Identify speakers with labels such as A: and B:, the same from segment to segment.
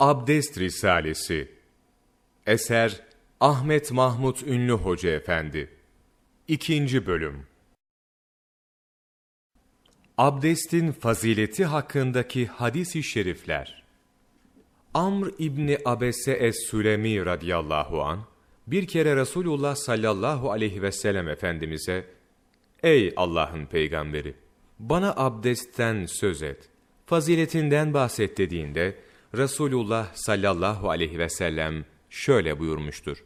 A: Abdest Risalesi. Eser Ahmet Mahmut Ünlü Hoca Efendi. İkinci Bölüm. Abdestin fazileti hakkındaki hadis-i şerifler. Amr İbni Abese Es-Sülemi radıyallahu an bir kere Resulullah sallallahu aleyhi ve sellem Efendimiz'e Ey Allah'ın peygamberi! Bana abdestten söz et, faziletinden bahset dediğinde, Resulullah sallallahu aleyhi ve sellem şöyle buyurmuştur.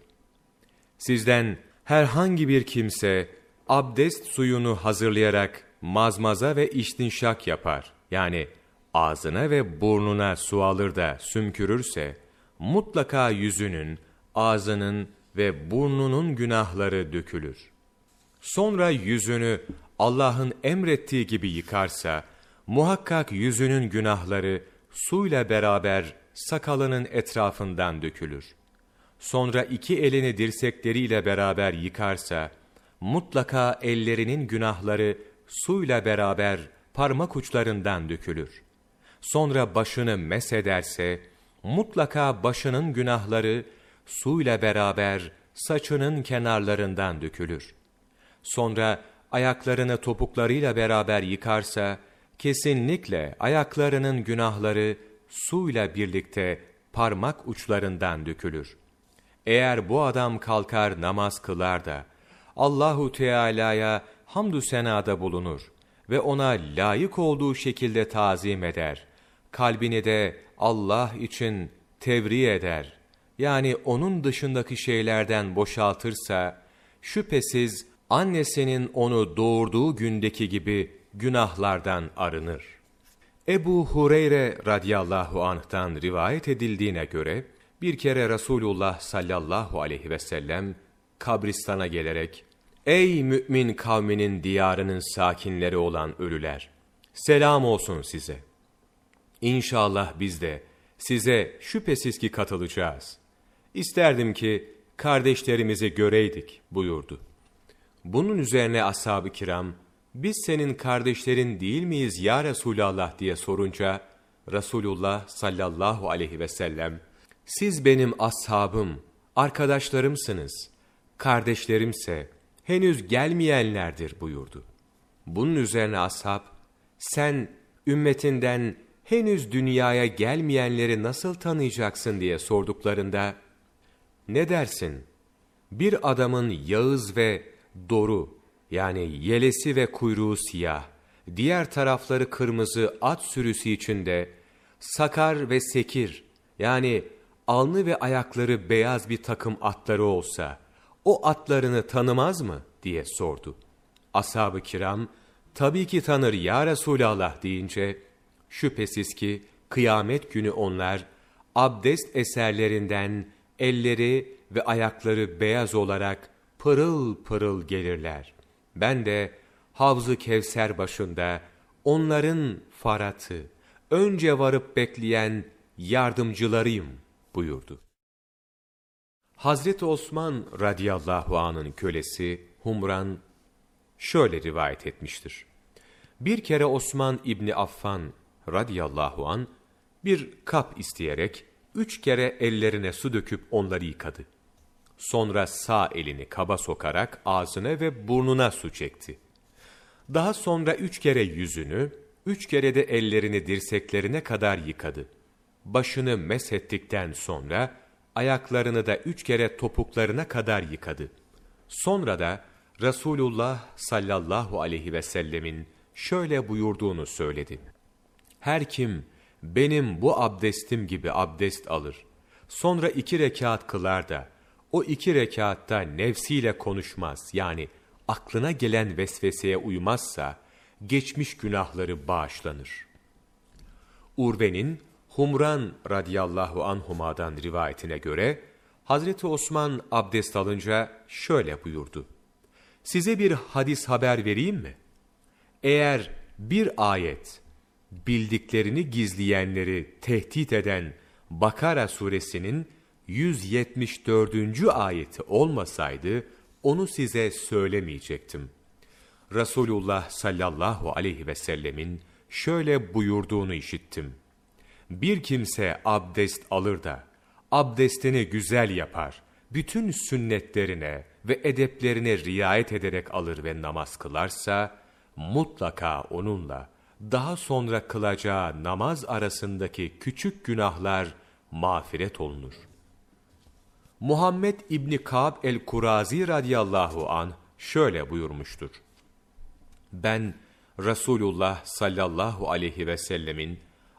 A: Sizden herhangi bir kimse abdest suyunu hazırlayarak mazmaza ve iştinşak yapar. Yani ağzına ve burnuna su alır da sümkürürse, mutlaka yüzünün, ağzının ve burnunun günahları dökülür. Sonra yüzünü Allah'ın emrettiği gibi yıkarsa, muhakkak yüzünün günahları suyla beraber sakalının etrafından dökülür. Sonra iki elini dirsekleriyle beraber yıkarsa, mutlaka ellerinin günahları suyla beraber parmak uçlarından dökülür. Sonra başını mesederse, mutlaka başının günahları suyla beraber saçının kenarlarından dökülür. Sonra ayaklarını topuklarıyla beraber yıkarsa, kesinlikle ayaklarının günahları suyla birlikte parmak uçlarından dökülür. Eğer bu adam kalkar namaz kılar da Allahu Teala'ya hamdü senada bulunur ve ona layık olduğu şekilde tazim eder. Kalbini de Allah için tevri eder. Yani onun dışındaki şeylerden boşaltırsa şüphesiz annesinin onu doğurduğu gündeki gibi günahlardan arınır. Ebu Hureyre radıyallahu anh'tan rivayet edildiğine göre, bir kere Resulullah sallallahu aleyhi ve sellem kabristana gelerek, Ey mümin kavminin diyarının sakinleri olan ölüler! Selam olsun size. İnşallah biz de size şüphesiz ki katılacağız. İsterdim ki kardeşlerimizi göreydik buyurdu. Bunun üzerine ashab-ı kiram, biz senin kardeşlerin değil miyiz ya Resulallah diye sorunca, Resulullah sallallahu aleyhi ve sellem, siz benim ashabım, arkadaşlarımsınız, kardeşlerimse henüz gelmeyenlerdir buyurdu. Bunun üzerine ashab, sen ümmetinden henüz dünyaya gelmeyenleri nasıl tanıyacaksın diye sorduklarında, ne dersin? Bir adamın yağız ve doru, yani yelesi ve kuyruğu siyah, diğer tarafları kırmızı at sürüsü içinde, sakar ve sekir, yani alnı ve ayakları beyaz bir takım atları olsa, o atlarını tanımaz mı? diye sordu. Ashab-ı kiram, tabii ki tanır ya Resulallah deyince, şüphesiz ki kıyamet günü onlar, abdest eserlerinden elleri ve ayakları beyaz olarak pırıl pırıl gelirler. Ben de Havz-ı Kevser başında onların faratı, önce varıp bekleyen yardımcılarıyım buyurdu. Hazreti Osman radıyallahu anın kölesi Humran şöyle rivayet etmiştir. Bir kere Osman İbni Affan radıyallahu an bir kap isteyerek üç kere ellerine su döküp onları yıkadı. Sonra sağ elini kaba sokarak ağzına ve burnuna su çekti. Daha sonra üç kere yüzünü, üç kere de ellerini dirseklerine kadar yıkadı. Başını meshettikten sonra ayaklarını da üç kere topuklarına kadar yıkadı. Sonra da Resulullah sallallahu aleyhi ve sellemin şöyle buyurduğunu söyledi. Her kim benim bu abdestim gibi abdest alır, sonra iki rekat kılar da, o iki rekatta nefsiyle konuşmaz yani aklına gelen vesveseye uymazsa geçmiş günahları bağışlanır. Urve'nin Humran radıyallahu anhuma'dan rivayetine göre Hazreti Osman abdest alınca şöyle buyurdu. Size bir hadis haber vereyim mi? Eğer bir ayet bildiklerini gizleyenleri tehdit eden Bakara suresinin 174. ayeti olmasaydı onu size söylemeyecektim. Resulullah sallallahu aleyhi ve sellemin şöyle buyurduğunu işittim. Bir kimse abdest alır da, abdestini güzel yapar, bütün sünnetlerine ve edeplerine riayet ederek alır ve namaz kılarsa, mutlaka onunla daha sonra kılacağı namaz arasındaki küçük günahlar mağfiret olunur. Muhammed İbni Kab el-Kurazi radıyallahu an şöyle buyurmuştur. Ben Resulullah sallallahu aleyhi ve sellemin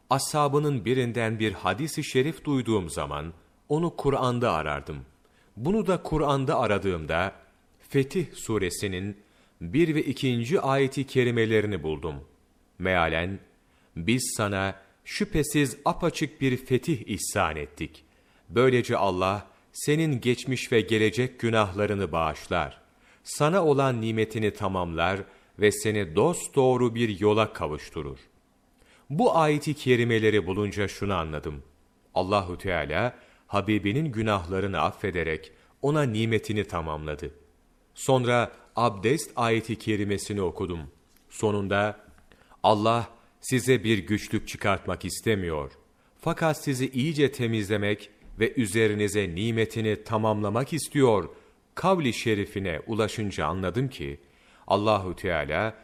A: ashabının birinden bir hadisi şerif duyduğum zaman onu Kur'an'da arardım. Bunu da Kur'an'da aradığımda Fetih suresinin bir ve ikinci ayeti kerimelerini buldum. Mealen, biz sana şüphesiz apaçık bir fetih ihsan ettik. Böylece Allah, senin geçmiş ve gelecek günahlarını bağışlar. Sana olan nimetini tamamlar ve seni dost doğru bir yola kavuşturur. Bu ayeti kerimeleri bulunca şunu anladım. Allahu Teala Habibinin günahlarını affederek ona nimetini tamamladı. Sonra abdest ayeti kerimesini okudum. Sonunda Allah size bir güçlük çıkartmak istemiyor. Fakat sizi iyice temizlemek ve üzerinize nimetini tamamlamak istiyor. Kavli şerifine ulaşınca anladım ki Allahu Teala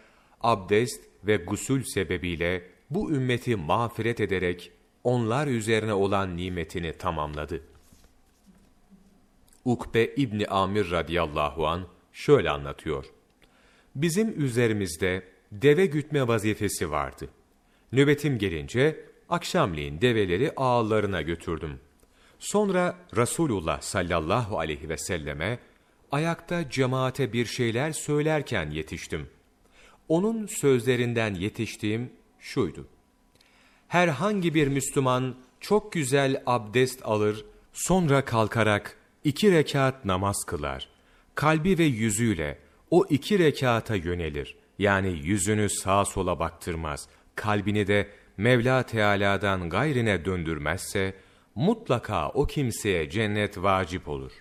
A: abdest ve gusül sebebiyle bu ümmeti mağfiret ederek onlar üzerine olan nimetini tamamladı. Ukbe İbni Amir radıyallahu an şöyle anlatıyor. Bizim üzerimizde deve gütme vazifesi vardı. Nöbetim gelince akşamleyin develeri ağlarına götürdüm. Sonra Resulullah sallallahu aleyhi ve selleme ayakta cemaate bir şeyler söylerken yetiştim. Onun sözlerinden yetiştiğim şuydu. Herhangi bir Müslüman çok güzel abdest alır, sonra kalkarak iki rekat namaz kılar. Kalbi ve yüzüyle o iki rekata yönelir. Yani yüzünü sağa sola baktırmaz, kalbini de Mevla Teala'dan gayrine döndürmezse, mutlaka o kimseye cennet vacip olur.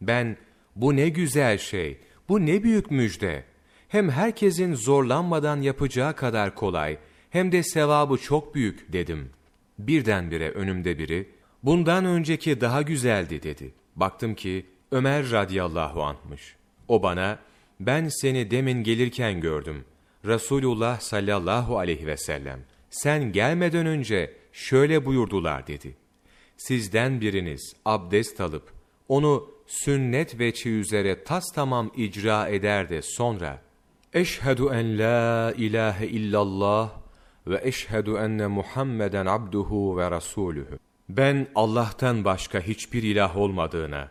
A: Ben, bu ne güzel şey, bu ne büyük müjde. Hem herkesin zorlanmadan yapacağı kadar kolay, hem de sevabı çok büyük dedim. Birdenbire önümde biri, bundan önceki daha güzeldi dedi. Baktım ki Ömer radıyallahu anh'mış. O bana, ben seni demin gelirken gördüm. Resulullah sallallahu aleyhi ve sellem, sen gelmeden önce şöyle buyurdular dedi. Sizden biriniz abdest alıp, onu sünnet veçi üzere tas tamam icra eder de sonra, Eşhedü en la ilahe illallah ve eşhedü enne Muhammeden abduhu ve rasulühü. Ben Allah'tan başka hiçbir ilah olmadığına,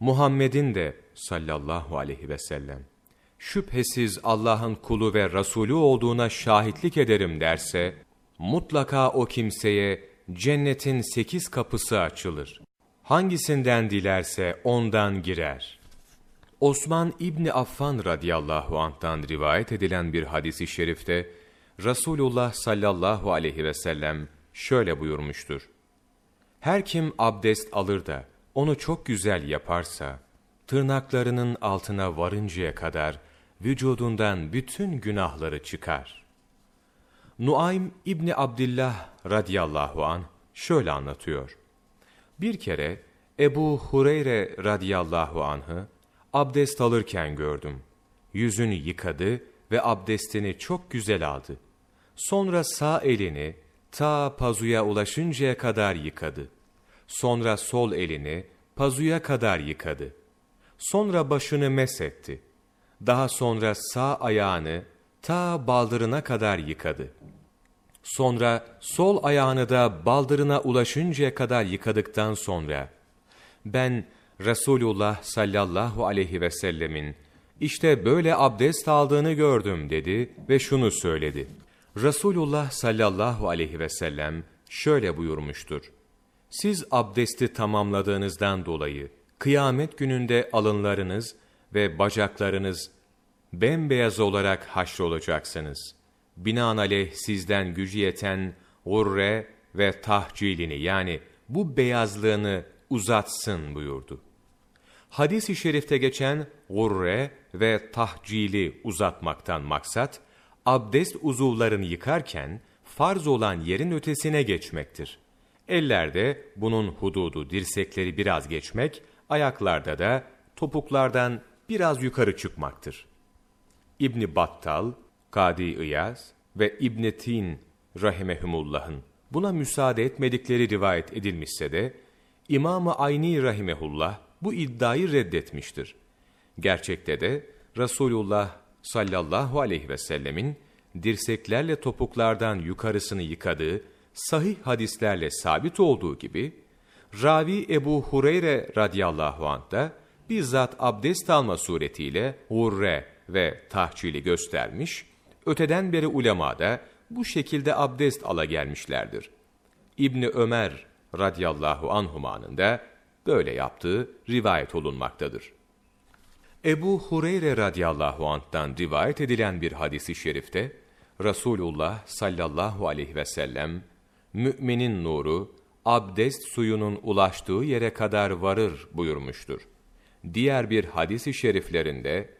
A: Muhammed'in de sallallahu aleyhi ve sellem, şüphesiz Allah'ın kulu ve Resulü olduğuna şahitlik ederim derse, mutlaka o kimseye cennetin sekiz kapısı açılır. Hangisinden dilerse ondan girer. Osman İbni Affan radıyallahu anh'tan rivayet edilen bir hadisi şerifte, Resulullah sallallahu aleyhi ve sellem şöyle buyurmuştur. Her kim abdest alır da onu çok güzel yaparsa, tırnaklarının altına varıncaya kadar vücudundan bütün günahları çıkar. Nuaym İbni Abdillah radıyallahu an şöyle anlatıyor. Bir kere Ebu Hureyre radıyallahu anh'ı abdest alırken gördüm. Yüzünü yıkadı ve abdestini çok güzel aldı. Sonra sağ elini ta pazuya ulaşıncaya kadar yıkadı. Sonra sol elini pazuya kadar yıkadı. Sonra başını mesetti. Daha sonra sağ ayağını ta baldırına kadar yıkadı. Sonra sol ayağını da baldırına ulaşıncaya kadar yıkadıktan sonra, ben Resulullah sallallahu aleyhi ve sellemin işte böyle abdest aldığını gördüm dedi ve şunu söyledi. Resulullah sallallahu aleyhi ve sellem şöyle buyurmuştur. Siz abdesti tamamladığınızdan dolayı kıyamet gününde alınlarınız ve bacaklarınız bembeyaz olarak haşrolacaksınız. Binaenaleyh sizden gücü yeten gurre ve tahcilini yani bu beyazlığını uzatsın buyurdu. Hadis-i şerifte geçen gurre ve tahcili uzatmaktan maksat, abdest uzuvlarını yıkarken farz olan yerin ötesine geçmektir. Ellerde bunun hududu dirsekleri biraz geçmek, ayaklarda da topuklardan biraz yukarı çıkmaktır. İbni Battal, Kadi İyaz ve İbn Tin rahimehumullah'ın buna müsaade etmedikleri rivayet edilmişse de İmam-ı Ayni rahimehullah bu iddiayı reddetmiştir. Gerçekte de Resulullah sallallahu aleyhi ve sellemin dirseklerle topuklardan yukarısını yıkadığı sahih hadislerle sabit olduğu gibi, Ravi Ebu Hureyre radıyallahu anh da bizzat abdest alma suretiyle hurre ve tahcili göstermiş, öteden beri ulema da bu şekilde abdest ala gelmişlerdir. İbni Ömer radıyallahu anhumanın da böyle yaptığı rivayet olunmaktadır. Ebu Hureyre radıyallahu anh'tan rivayet edilen bir hadisi şerifte, Resulullah sallallahu aleyhi ve sellem, müminin nuru, abdest suyunun ulaştığı yere kadar varır buyurmuştur. Diğer bir hadisi şeriflerinde,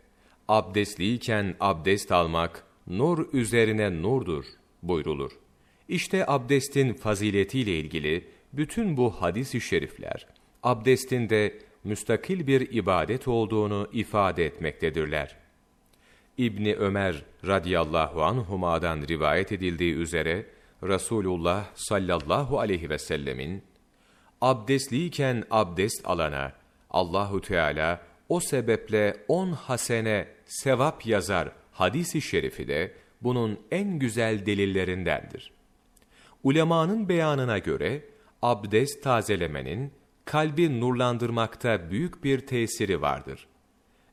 A: abdestliyken abdest almak, nur üzerine nurdur buyrulur. İşte abdestin faziletiyle ilgili bütün bu hadis-i şerifler, abdestin de müstakil bir ibadet olduğunu ifade etmektedirler. İbni Ömer radıyallahu anhuma'dan rivayet edildiği üzere, Resulullah sallallahu aleyhi ve sellemin, abdestliyken abdest alana, Allahu Teala o sebeple on hasene sevap yazar hadisi şerifi de bunun en güzel delillerindendir. Ulemanın beyanına göre abdest tazelemenin kalbi nurlandırmakta büyük bir tesiri vardır.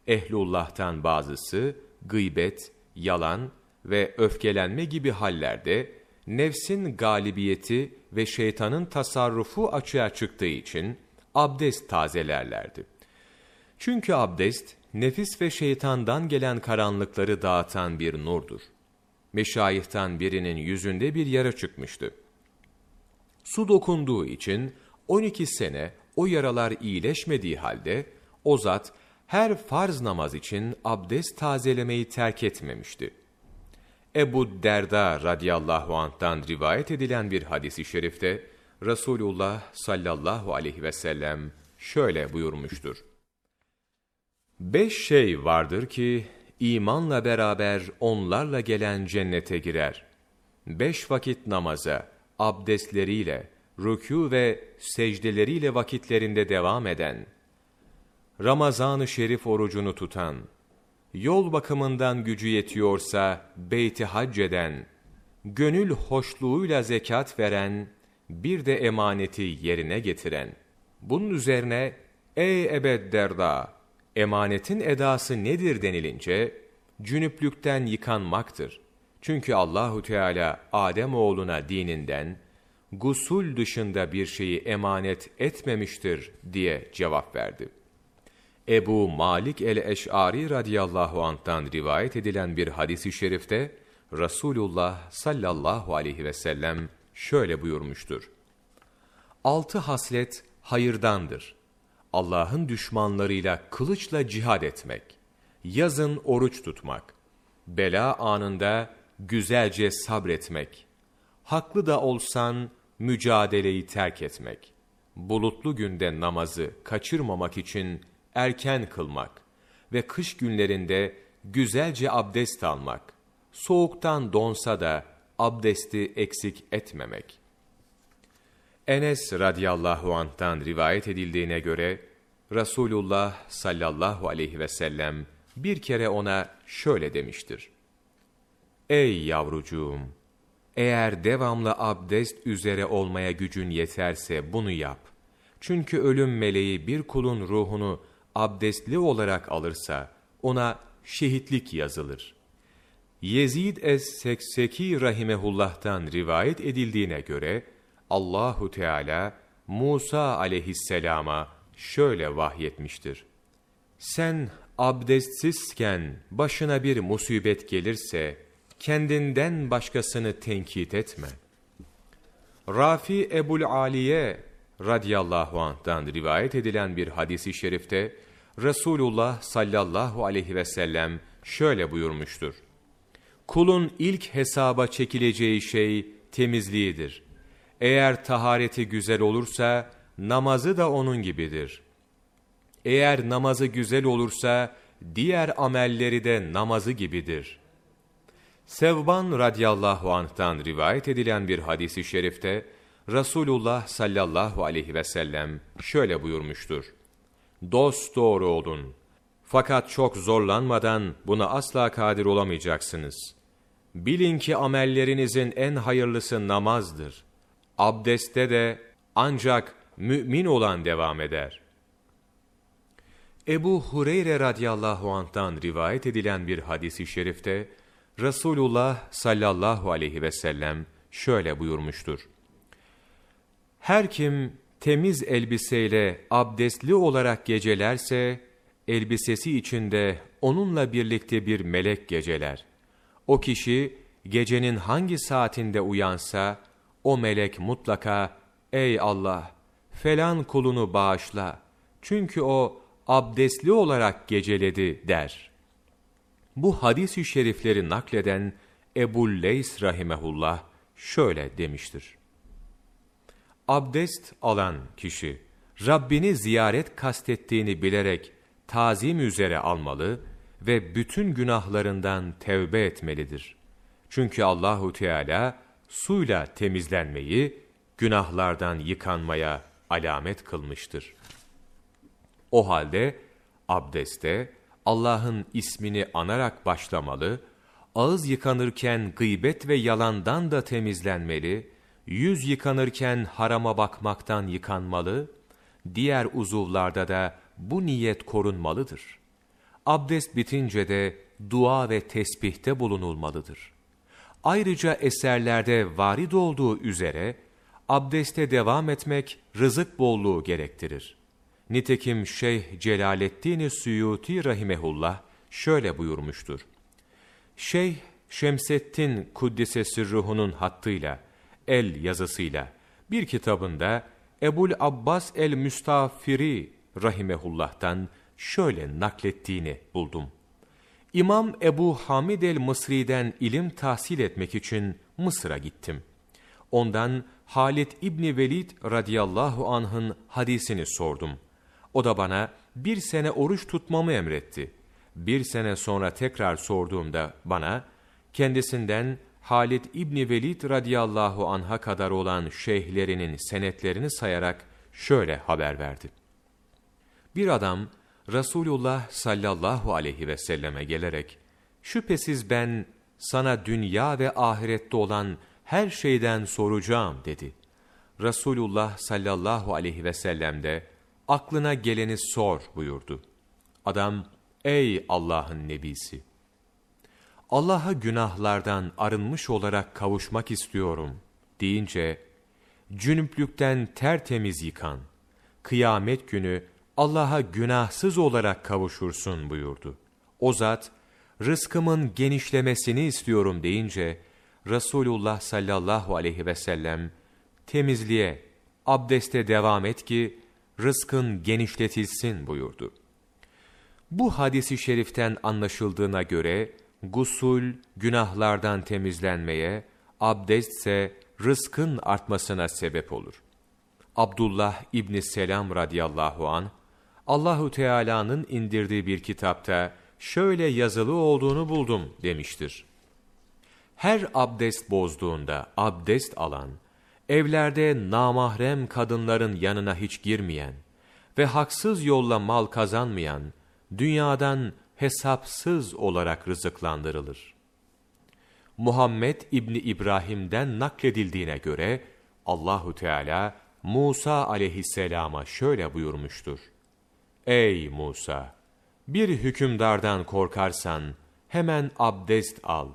A: Ehlullah'tan bazısı gıybet, yalan ve öfkelenme gibi hallerde nefsin galibiyeti ve şeytanın tasarrufu açığa çıktığı için abdest tazelerlerdi. Çünkü abdest, nefis ve şeytandan gelen karanlıkları dağıtan bir nurdur. Meşayihtan birinin yüzünde bir yara çıkmıştı. Su dokunduğu için 12 sene o yaralar iyileşmediği halde o zat her farz namaz için abdest tazelemeyi terk etmemişti. Ebu Derda radıyallahu anh'tan rivayet edilen bir hadisi şerifte Resulullah sallallahu aleyhi ve sellem şöyle buyurmuştur. Beş şey vardır ki imanla beraber onlarla gelen cennete girer. Beş vakit namaza, abdestleriyle, rükû ve secdeleriyle vakitlerinde devam eden, Ramazan-ı Şerif orucunu tutan, yol bakımından gücü yetiyorsa beyti hac eden, gönül hoşluğuyla zekat veren, bir de emaneti yerine getiren. Bunun üzerine, ey Ebed Derda, emanetin edası nedir denilince, cünüplükten yıkanmaktır. Çünkü Allahu Teala Adem oğluna dininden, gusul dışında bir şeyi emanet etmemiştir diye cevap verdi. Ebu Malik el-Eş'ari radıyallahu anh'tan rivayet edilen bir hadisi şerifte Resulullah sallallahu aleyhi ve sellem şöyle buyurmuştur. Altı haslet hayırdandır. Allah'ın düşmanlarıyla kılıçla cihad etmek, yazın oruç tutmak, bela anında güzelce sabretmek, haklı da olsan mücadeleyi terk etmek, bulutlu günde namazı kaçırmamak için erken kılmak ve kış günlerinde güzelce abdest almak, soğuktan donsa da abdesti eksik etmemek. Enes radıyallahu anh'tan rivayet edildiğine göre, Resulullah sallallahu aleyhi ve sellem bir kere ona şöyle demiştir. Ey yavrucuğum! Eğer devamlı abdest üzere olmaya gücün yeterse bunu yap. Çünkü ölüm meleği bir kulun ruhunu abdestli olarak alırsa ona şehitlik yazılır. Yezid es-Sekseki rahimehullah'tan rivayet edildiğine göre Allahu Teala Musa aleyhisselama şöyle vahyetmiştir. Sen abdestsizken başına bir musibet gelirse kendinden başkasını tenkit etme. Rafi Ebul Aliye radıyallahu anh'dan rivayet edilen bir hadisi şerifte Resulullah sallallahu aleyhi ve sellem şöyle buyurmuştur. Kulun ilk hesaba çekileceği şey temizliğidir. Eğer tahareti güzel olursa, namazı da onun gibidir. Eğer namazı güzel olursa, diğer amelleri de namazı gibidir. Sevban radıyallahu anh'tan rivayet edilen bir hadisi şerifte, Resulullah sallallahu aleyhi ve sellem şöyle buyurmuştur. Dost doğru olun. Fakat çok zorlanmadan buna asla kadir olamayacaksınız. Bilin ki amellerinizin en hayırlısı namazdır. Abdeste de ancak mümin olan devam eder. Ebu Hureyre radıyallahu anh'tan rivayet edilen bir hadisi şerifte, Resulullah sallallahu aleyhi ve sellem şöyle buyurmuştur. Her kim temiz elbiseyle abdestli olarak gecelerse, elbisesi içinde onunla birlikte bir melek geceler. O kişi gecenin hangi saatinde uyansa, o melek mutlaka, ey Allah, falan kulunu bağışla, çünkü o abdestli olarak geceledi der. Bu hadis-i şerifleri nakleden Ebu Leys rahimehullah şöyle demiştir. Abdest alan kişi, Rabbini ziyaret kastettiğini bilerek tazim üzere almalı ve bütün günahlarından tevbe etmelidir. Çünkü Allahu Teala suyla temizlenmeyi, günahlardan yıkanmaya alamet kılmıştır. O halde abdeste Allah'ın ismini anarak başlamalı, ağız yıkanırken gıybet ve yalandan da temizlenmeli, yüz yıkanırken harama bakmaktan yıkanmalı, diğer uzuvlarda da bu niyet korunmalıdır. Abdest bitince de dua ve tesbihte bulunulmalıdır. Ayrıca eserlerde varid olduğu üzere, abdeste devam etmek rızık bolluğu gerektirir. Nitekim Şeyh Celaleddin Suyuti rahimehullah şöyle buyurmuştur. Şeyh Şemseddin Kuddise Sirruhu'nun hattıyla, el yazısıyla bir kitabında Ebul Abbas el-Müstafiri rahimehullah'tan şöyle naklettiğini buldum. İmam Ebu Hamid el-Mısri'den ilim tahsil etmek için Mısır'a gittim. Ondan Halid İbni Velid radıyallahu anh'ın hadisini sordum. O da bana bir sene oruç tutmamı emretti. Bir sene sonra tekrar sorduğumda bana kendisinden Halid İbni Velid radıyallahu anha kadar olan şeyhlerinin senetlerini sayarak şöyle haber verdi. Bir adam Resulullah sallallahu aleyhi ve selleme gelerek, şüphesiz ben sana dünya ve ahirette olan her şeyden soracağım dedi. Resulullah sallallahu aleyhi ve sellem de aklına geleni sor buyurdu. Adam, ey Allah'ın nebisi! Allah'a günahlardan arınmış olarak kavuşmak istiyorum deyince, cünüplükten tertemiz yıkan, kıyamet günü Allah'a günahsız olarak kavuşursun buyurdu. O zat, rızkımın genişlemesini istiyorum deyince, Resulullah sallallahu aleyhi ve sellem, temizliğe, abdeste devam et ki, rızkın genişletilsin buyurdu. Bu hadisi şeriften anlaşıldığına göre, gusul günahlardan temizlenmeye, abdest ise rızkın artmasına sebep olur. Abdullah İbni Selam radıyallahu an Allahu Teala'nın indirdiği bir kitapta şöyle yazılı olduğunu buldum demiştir. Her abdest bozduğunda abdest alan, evlerde namahrem kadınların yanına hiç girmeyen ve haksız yolla mal kazanmayan, dünyadan hesapsız olarak rızıklandırılır. Muhammed İbni İbrahim'den nakledildiğine göre Allahu Teala Musa aleyhisselama şöyle buyurmuştur. Ey Musa! Bir hükümdardan korkarsan hemen abdest al.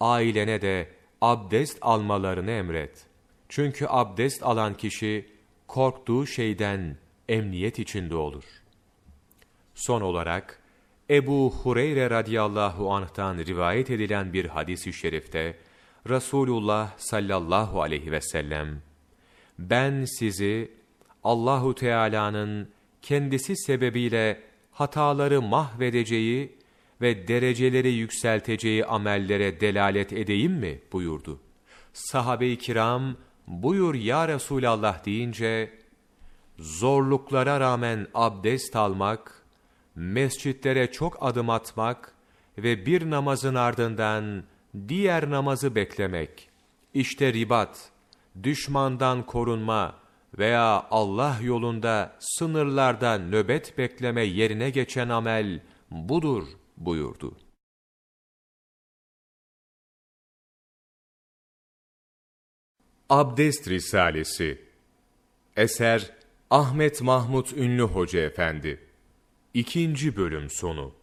A: Ailene de abdest almalarını emret. Çünkü abdest alan kişi korktuğu şeyden emniyet içinde olur. Son olarak Ebu Hureyre radıyallahu anh'tan rivayet edilen bir hadis-i şerifte Resulullah sallallahu aleyhi ve sellem ben sizi Allahu Teala'nın kendisi sebebiyle hataları mahvedeceği ve dereceleri yükselteceği amellere delalet edeyim mi buyurdu. Sahabe-i kiram buyur ya Resulallah deyince, zorluklara rağmen abdest almak, mescitlere çok adım atmak ve bir namazın ardından diğer namazı beklemek, işte ribat, düşmandan korunma veya Allah yolunda sınırlarda nöbet bekleme yerine geçen amel budur buyurdu. Abdest Risalesi. Eser Ahmet Mahmut Ünlü Hoca Efendi. İkinci Bölüm Sonu